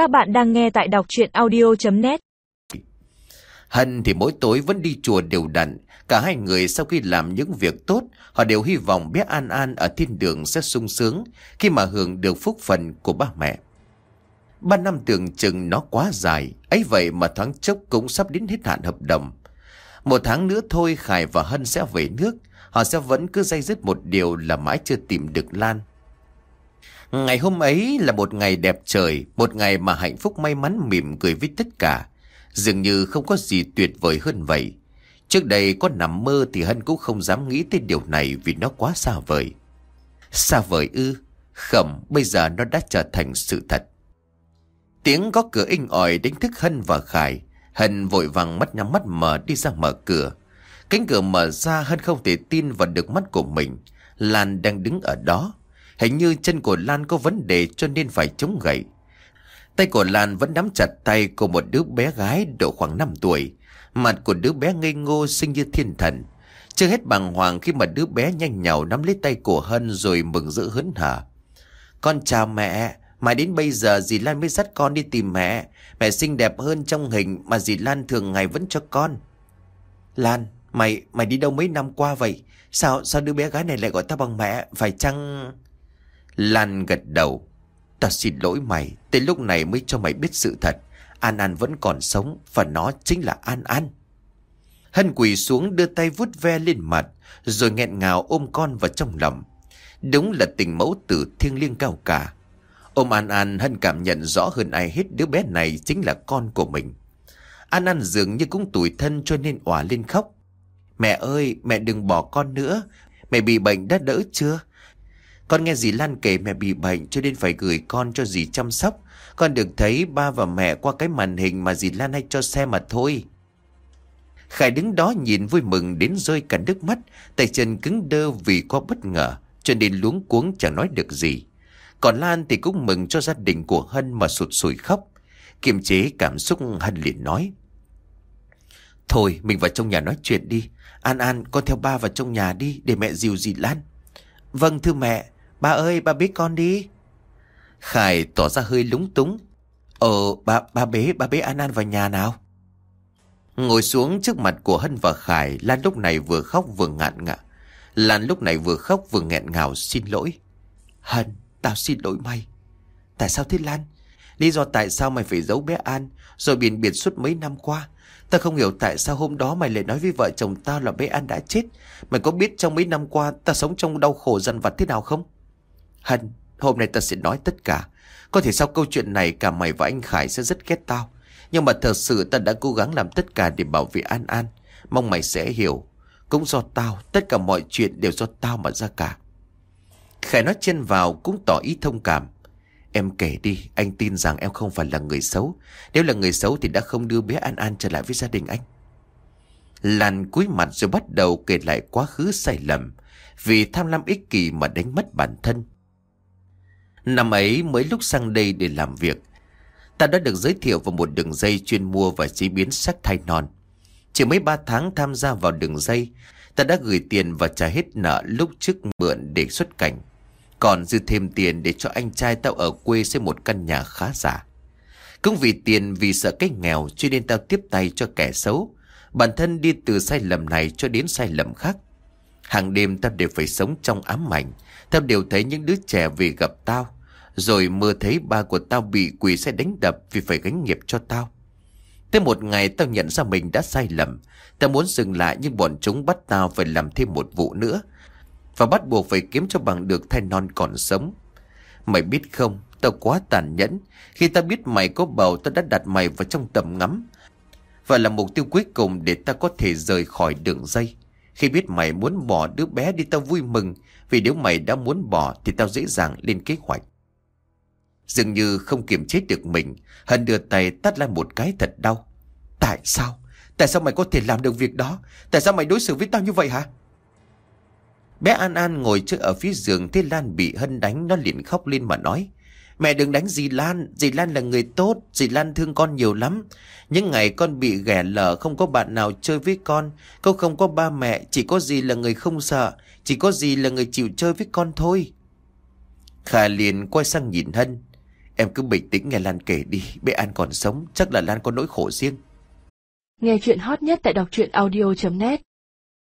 Các bạn đang nghe tại đọc chuyện audio.net Hân thì mỗi tối vẫn đi chùa đều đặn. Cả hai người sau khi làm những việc tốt, họ đều hy vọng bé An An ở thiên đường sẽ sung sướng khi mà hưởng được phúc phần của ba mẹ. Ba năm tưởng chừng nó quá dài, ấy vậy mà thoáng chốc cũng sắp đến hết hạn hợp đồng. Một tháng nữa thôi Khải và Hân sẽ về nước, họ sẽ vẫn cứ dây dứt một điều là mãi chưa tìm được Lan. Ngày hôm ấy là một ngày đẹp trời, một ngày mà hạnh phúc may mắn mỉm cười với tất cả. Dường như không có gì tuyệt vời hơn vậy. Trước đây có nằm mơ thì Hân cũng không dám nghĩ tới điều này vì nó quá xa vời. Xa vời ư? Khẩm, bây giờ nó đã trở thành sự thật. Tiếng có cửa inh ỏi đánh thức Hân và Khải. Hân vội vàng mắt nhắm mắt mở đi ra mở cửa. Cánh cửa mở ra Hân không thể tin vào được mắt của mình. Lan đang đứng ở đó. Hình như chân của Lan có vấn đề cho nên phải chống gậy. Tay của Lan vẫn nắm chặt tay của một đứa bé gái độ khoảng 5 tuổi. Mặt của đứa bé ngây ngô xinh như thiên thần. Chưa hết bàng hoàng khi mà đứa bé nhanh nhào nắm lấy tay của Hân rồi mừng rỡ hớn hở. Con chào mẹ, mà đến bây giờ dì Lan mới dắt con đi tìm mẹ. Mẹ xinh đẹp hơn trong hình mà dì Lan thường ngày vẫn cho con. Lan, mày mày đi đâu mấy năm qua vậy? Sao sao đứa bé gái này lại gọi ta bằng mẹ? Phải chăng... Lan gật đầu. Ta xin lỗi mày, tới lúc này mới cho mày biết sự thật. An An vẫn còn sống và nó chính là An An. Hân quỳ xuống đưa tay vuốt ve lên mặt, rồi nghẹn ngào ôm con vào trong lòng. Đúng là tình mẫu tử thiêng liêng cao cả. Ôm An An Hân cảm nhận rõ hơn ai hết đứa bé này chính là con của mình. An An dường như cũng tủi thân cho nên òa lên khóc. Mẹ ơi, mẹ đừng bỏ con nữa. Mẹ bị bệnh đã đỡ chưa? Con nghe dì Lan kể mẹ bị bệnh cho nên phải gửi con cho dì chăm sóc. Con được thấy ba và mẹ qua cái màn hình mà dì Lan hay cho xem mà thôi. Khải đứng đó nhìn vui mừng đến rơi cả nước mắt, tay chân cứng đơ vì quá bất ngờ, cho nên luống cuống chẳng nói được gì. Còn Lan thì cũng mừng cho gia đình của Hân mà sụt sùi khóc. Kiềm chế cảm xúc Hân liền nói. Thôi mình vào trong nhà nói chuyện đi. An An con theo ba vào trong nhà đi để mẹ dìu dì Lan. Vâng thưa mẹ, Ba ơi, ba bế con đi. Khải tỏ ra hơi lúng túng. Ờ, ba, ba bế, ba bế An An vào nhà nào. Ngồi xuống trước mặt của Hân và Khải, Lan lúc này vừa khóc vừa ngạn ngạ. Lan lúc này vừa khóc vừa nghẹn ngào xin lỗi. Hân, tao xin lỗi mày. Tại sao thế Lan? Lý do tại sao mày phải giấu bé An, rồi biển biệt suốt mấy năm qua. ta không hiểu tại sao hôm đó mày lại nói với vợ chồng tao là bé An đã chết. Mày có biết trong mấy năm qua ta sống trong đau khổ dằn vặt thế nào không? Hân, hôm nay ta sẽ nói tất cả. Có thể sau câu chuyện này cả mày và anh Khải sẽ rất ghét tao. Nhưng mà thật sự ta đã cố gắng làm tất cả để bảo vệ An An. Mong mày sẽ hiểu. Cũng do tao, tất cả mọi chuyện đều do tao mà ra cả. Khải nói chân vào cũng tỏ ý thông cảm. Em kể đi, anh tin rằng em không phải là người xấu. Nếu là người xấu thì đã không đưa bé An An trở lại với gia đình anh. Lan cúi mặt rồi bắt đầu kể lại quá khứ sai lầm. Vì tham lam ích kỷ mà đánh mất bản thân. Năm ấy mới lúc sang đây để làm việc, Ta đã được giới thiệu vào một đường dây chuyên mua và chế biến sắc thai non. Chỉ mấy ba tháng tham gia vào đường dây, Ta đã gửi tiền và trả hết nợ lúc trước mượn để xuất cảnh. Còn dư thêm tiền để cho anh trai tao ở quê xây một căn nhà khá giả. Cũng vì tiền, vì sợ cái nghèo, cho nên tao tiếp tay cho kẻ xấu. Bản thân đi từ sai lầm này cho đến sai lầm khác. Hàng đêm tao đều phải sống trong ám ảnh Tao đều thấy những đứa trẻ về gặp tao. Rồi mơ thấy ba của tao bị quỷ sẽ đánh đập Vì phải gánh nghiệp cho tao. Tới một ngày tao nhận ra mình đã sai lầm. Tao muốn dừng lại nhưng bọn chúng bắt tao phải làm thêm một vụ nữa. Và bắt buộc phải kiếm cho bằng được thai non còn sống. Mày biết không, Tao quá tàn nhẫn. Khi tao biết mày có bầu, tao đã đặt mày vào trong tầm ngắm. Và là mục tiêu cuối cùng để tao có thể rời khỏi đường dây. Khi biết mày muốn bỏ đứa bé đi tao vui mừng vì nếu mày đã muốn bỏ thì tao dễ dàng lên kế hoạch. Dường như không kiềm chế được mình, Hân đưa tay tắt lại một cái thật đau. Tại sao? Tại sao mày có thể làm được việc đó? Tại sao mày đối xử với tao như vậy hả? Bé An An ngồi trước ở phía giường thế Lan bị Hân đánh nó liền khóc lên mà nói. Mẹ đừng đánh dì Lan, dì Lan là người tốt, dì Lan thương con nhiều lắm. Những ngày con bị ghẻ lở không có bạn nào chơi với con, con không có ba mẹ, chỉ có dì là người không sợ, chỉ có dì là người chịu chơi với con thôi. Khả liền quay sang nhìn Hân. Em cứ bình tĩnh nghe Lan kể đi. Bé An còn sống. Chắc là Lan có nỗi khổ riêng. Nghe chuyện hot nhất tại đọc truyện audio.net